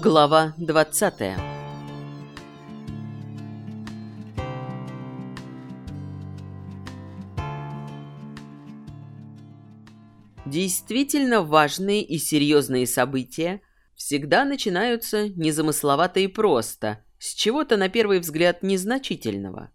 Глава 20 Действительно важные и серьезные события всегда начинаются незамысловато и просто, с чего-то на первый взгляд незначительного.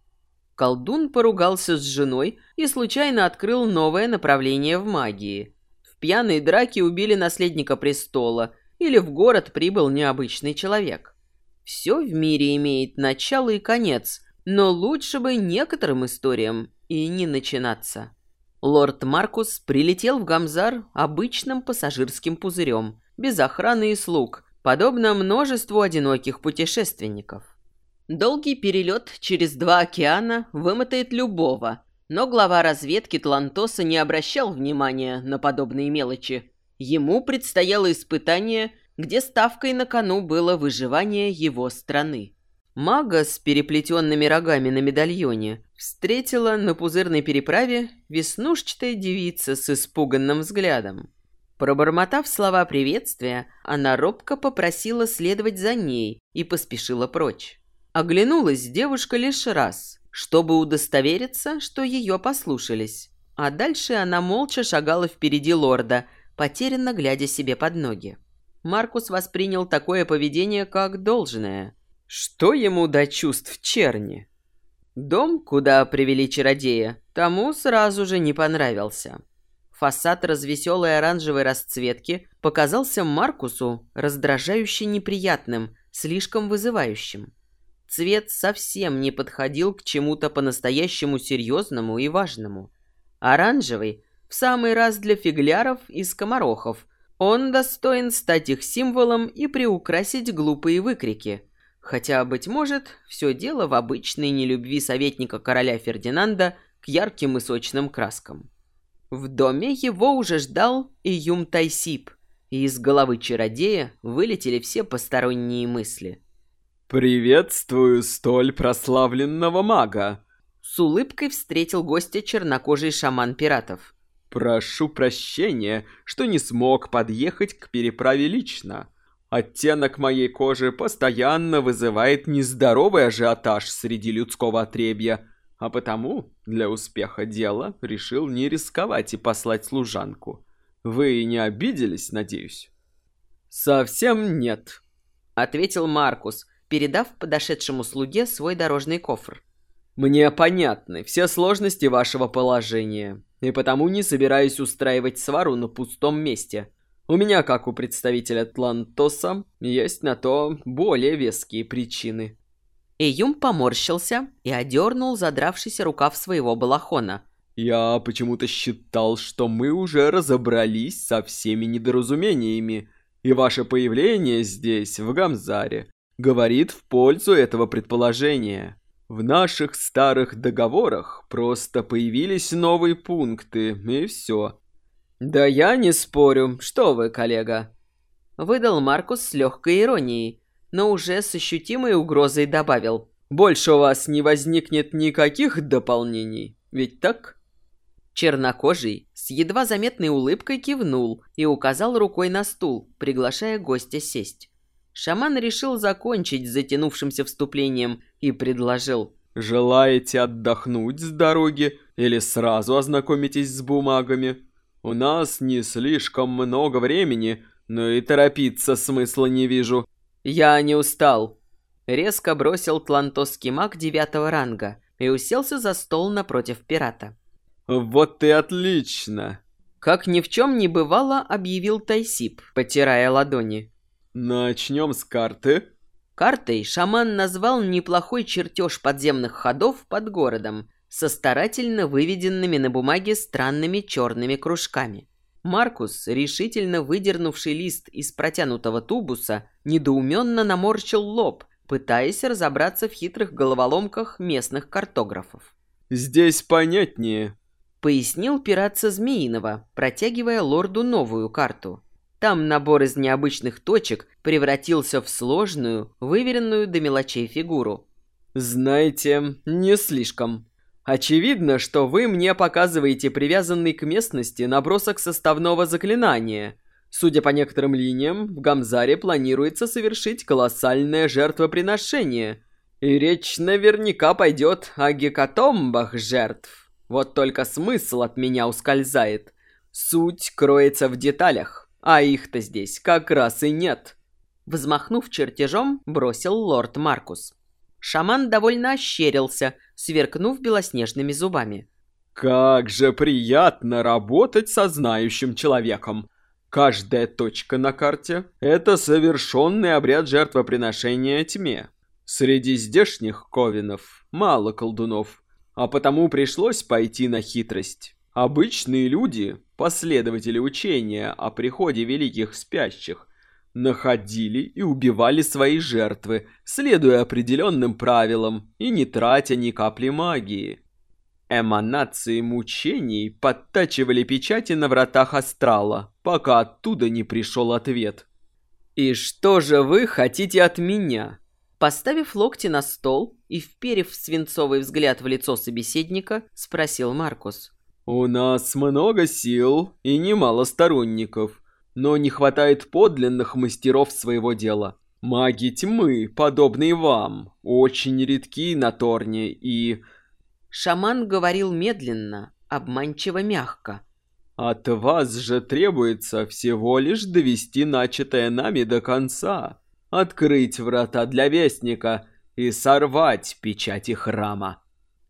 Колдун поругался с женой и случайно открыл новое направление в магии. В пьяной драке убили наследника престола или в город прибыл необычный человек. Все в мире имеет начало и конец, но лучше бы некоторым историям и не начинаться. Лорд Маркус прилетел в Гамзар обычным пассажирским пузырем, без охраны и слуг, подобно множеству одиноких путешественников. Долгий перелет через два океана вымотает любого, но глава разведки Тлантоса не обращал внимания на подобные мелочи. Ему предстояло испытание, где ставкой на кону было выживание его страны. Мага с переплетенными рогами на медальоне встретила на пузырной переправе веснушчатая девица с испуганным взглядом. Пробормотав слова приветствия, она робко попросила следовать за ней и поспешила прочь. Оглянулась девушка лишь раз, чтобы удостовериться, что ее послушались. А дальше она молча шагала впереди лорда, потерянно глядя себе под ноги. Маркус воспринял такое поведение как должное – что ему до чувств черни? Дом, куда привели чародея, тому сразу же не понравился. Фасад развеселой оранжевой расцветки показался Маркусу раздражающе неприятным, слишком вызывающим. Цвет совсем не подходил к чему-то по-настоящему серьезному и важному. Оранжевый – в самый раз для фигляров и скоморохов. Он достоин стать их символом и приукрасить глупые выкрики – Хотя, быть может, все дело в обычной нелюбви советника короля Фердинанда к ярким и сочным краскам. В доме его уже ждал Июм Тайсип, и из головы чародея вылетели все посторонние мысли. «Приветствую столь прославленного мага!» С улыбкой встретил гостя чернокожий шаман пиратов. «Прошу прощения, что не смог подъехать к переправе лично. Оттенок моей кожи постоянно вызывает нездоровый ажиотаж среди людского отребья, а потому для успеха дела решил не рисковать и послать служанку. Вы не обиделись, надеюсь? Совсем нет, ответил Маркус, передав подошедшему слуге свой дорожный кофр. Мне понятны все сложности вашего положения, и потому не собираюсь устраивать свару на пустом месте. У меня, как у представителя Тлантоса, есть на то более веские причины». Эюм поморщился и одернул задравшийся рукав своего балахона. «Я почему-то считал, что мы уже разобрались со всеми недоразумениями, и ваше появление здесь, в Гамзаре, говорит в пользу этого предположения. В наших старых договорах просто появились новые пункты, и все. «Да я не спорю. Что вы, коллега?» Выдал Маркус с легкой иронией, но уже с ощутимой угрозой добавил. «Больше у вас не возникнет никаких дополнений, ведь так?» Чернокожий с едва заметной улыбкой кивнул и указал рукой на стул, приглашая гостя сесть. Шаман решил закончить с затянувшимся вступлением и предложил. «Желаете отдохнуть с дороги или сразу ознакомитесь с бумагами?» У нас не слишком много времени, но и торопиться смысла не вижу. Я не устал. Резко бросил тлантосский маг девятого ранга и уселся за стол напротив пирата. Вот и отлично. Как ни в чем не бывало, объявил Тайсип, потирая ладони. Начнем с карты. Картой шаман назвал неплохой чертеж подземных ходов под городом, со старательно выведенными на бумаге странными черными кружками. Маркус, решительно выдернувший лист из протянутого тубуса, недоуменно наморщил лоб, пытаясь разобраться в хитрых головоломках местных картографов. «Здесь понятнее», — пояснил пират со Змеиного, протягивая лорду новую карту. Там набор из необычных точек превратился в сложную, выверенную до мелочей фигуру. «Знаете, не слишком», Очевидно, что вы мне показываете привязанный к местности набросок составного заклинания. Судя по некоторым линиям, в Гамзаре планируется совершить колоссальное жертвоприношение. И речь наверняка пойдет о гекатомбах жертв. Вот только смысл от меня ускользает. Суть кроется в деталях, а их-то здесь как раз и нет. Взмахнув чертежом, бросил лорд Маркус. Шаман довольно ощерился, сверкнув белоснежными зубами. «Как же приятно работать со знающим человеком! Каждая точка на карте – это совершенный обряд жертвоприношения тьме. Среди здешних ковинов мало колдунов, а потому пришлось пойти на хитрость. Обычные люди, последователи учения о приходе великих спящих, находили и убивали свои жертвы, следуя определенным правилам и не тратя ни капли магии. Эманации мучений подтачивали печати на вратах астрала, пока оттуда не пришел ответ. «И что же вы хотите от меня?» Поставив локти на стол и вперев свинцовый взгляд в лицо собеседника, спросил Маркус. «У нас много сил и немало сторонников но не хватает подлинных мастеров своего дела. Маги тьмы, подобные вам, очень редки на Торне и...» Шаман говорил медленно, обманчиво мягко. «От вас же требуется всего лишь довести начатое нами до конца, открыть врата для Вестника и сорвать печати храма».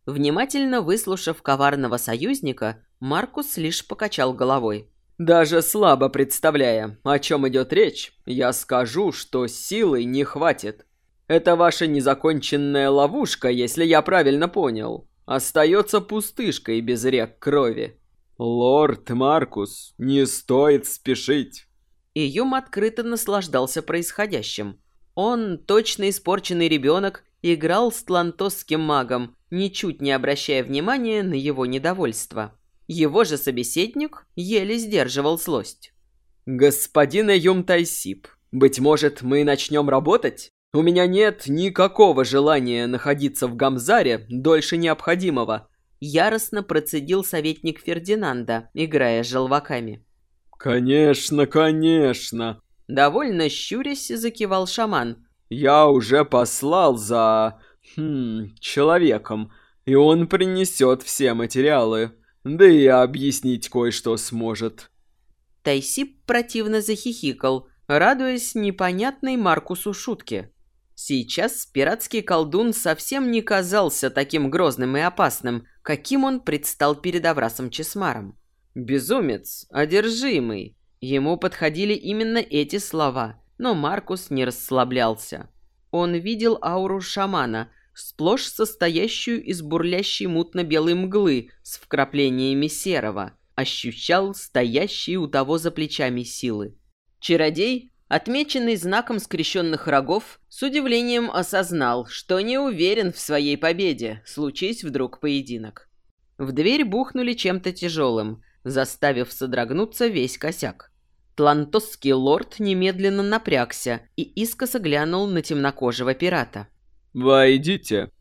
Внимательно выслушав коварного союзника, Маркус лишь покачал головой. Даже слабо представляя, о чем идет речь, я скажу, что силы не хватит. Это ваша незаконченная ловушка, если я правильно понял. Остается пустышкой без рек крови. Лорд Маркус, не стоит спешить. И Юм открыто наслаждался происходящим. Он, точно испорченный ребенок, играл с тлантосским магом, ничуть не обращая внимания на его недовольство. Его же собеседник еле сдерживал злость. «Господин Эюм Тайсип, быть может, мы начнем работать? У меня нет никакого желания находиться в Гамзаре дольше необходимого», яростно процедил советник Фердинанда, играя с желваками. «Конечно, конечно!» Довольно щурясь, закивал шаман. «Я уже послал за... Хм, человеком, и он принесет все материалы. Да и объяснить кое-что сможет. Тайсип противно захихикал, радуясь непонятной Маркусу шутке. Сейчас пиратский колдун совсем не казался таким грозным и опасным, каким он предстал перед Аврасом Чесмаром. Безумец, одержимый. Ему подходили именно эти слова, но Маркус не расслаблялся. Он видел ауру шамана – сплошь состоящую из бурлящей мутно-белой мглы с вкраплениями серого, ощущал стоящие у того за плечами силы. Чародей, отмеченный знаком скрещенных рогов, с удивлением осознал, что не уверен в своей победе, случись вдруг поединок. В дверь бухнули чем-то тяжелым, заставив содрогнуться весь косяк. Тлантосский лорд немедленно напрягся и искоса глянул на темнокожего пирата. «Войдите!»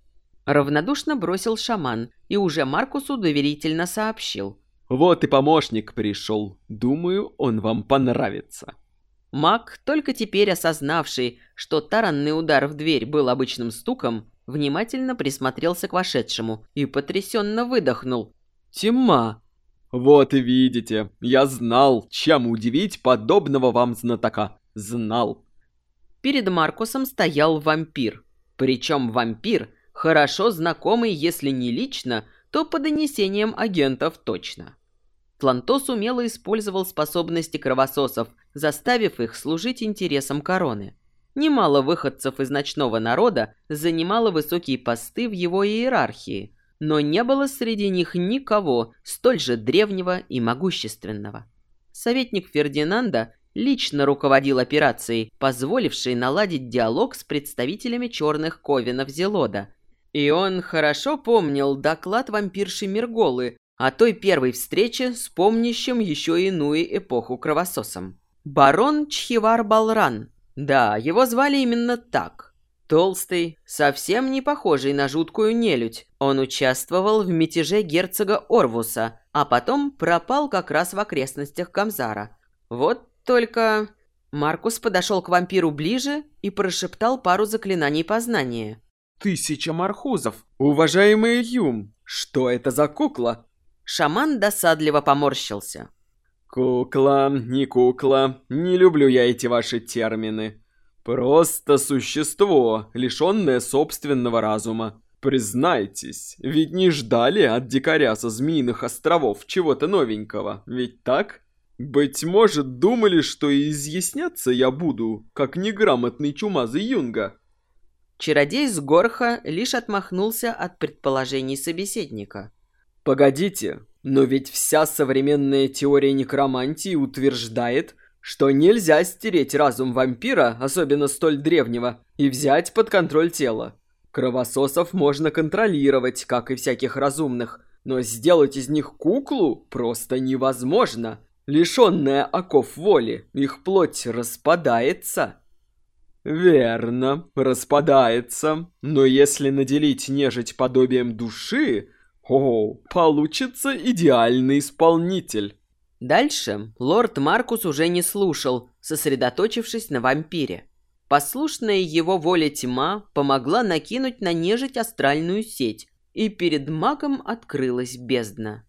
Равнодушно бросил шаман и уже Маркусу доверительно сообщил. «Вот и помощник пришел. Думаю, он вам понравится». Маг, только теперь осознавший, что таранный удар в дверь был обычным стуком, внимательно присмотрелся к вошедшему и потрясенно выдохнул. «Тьма!» «Вот и видите, я знал, чем удивить подобного вам знатока. Знал!» Перед Маркусом стоял вампир, причем вампир, хорошо знакомый, если не лично, то по донесениям агентов точно. Тлантос умело использовал способности кровососов, заставив их служить интересам короны. Немало выходцев из ночного народа занимало высокие посты в его иерархии, но не было среди них никого столь же древнего и могущественного. Советник Фердинанда лично руководил операцией, позволившей наладить диалог с представителями черных ковинов Зелода. И он хорошо помнил доклад вампирши Мирголы о той первой встрече с помнящим еще иную эпоху кровососом. Барон Чхивар Балран. Да, его звали именно так. Толстый, совсем не похожий на жуткую нелюдь. Он участвовал в мятеже герцога Орвуса, а потом пропал как раз в окрестностях Камзара. Вот Только Маркус подошел к вампиру ближе и прошептал пару заклинаний познания. «Тысяча мархузов! Уважаемый Юм, что это за кукла?» Шаман досадливо поморщился. «Кукла, не кукла, не люблю я эти ваши термины. Просто существо, лишенное собственного разума. Признайтесь, ведь не ждали от дикаря со Змеиных островов чего-то новенького, ведь так?» Быть может, думали, что изъясняться я буду, как неграмотный чумазый юнга. Чародей с Горха лишь отмахнулся от предположений собеседника. Погодите, но ведь вся современная теория некромантии утверждает, что нельзя стереть разум вампира, особенно столь древнего, и взять под контроль тело. Кровососов можно контролировать, как и всяких разумных, но сделать из них куклу просто невозможно. Лишенная оков воли, их плоть распадается. Верно, распадается. Но если наделить нежить подобием души, о, получится идеальный исполнитель. Дальше лорд Маркус уже не слушал, сосредоточившись на вампире. Послушная его воле тьма помогла накинуть на нежить астральную сеть, и перед магом открылась бездна.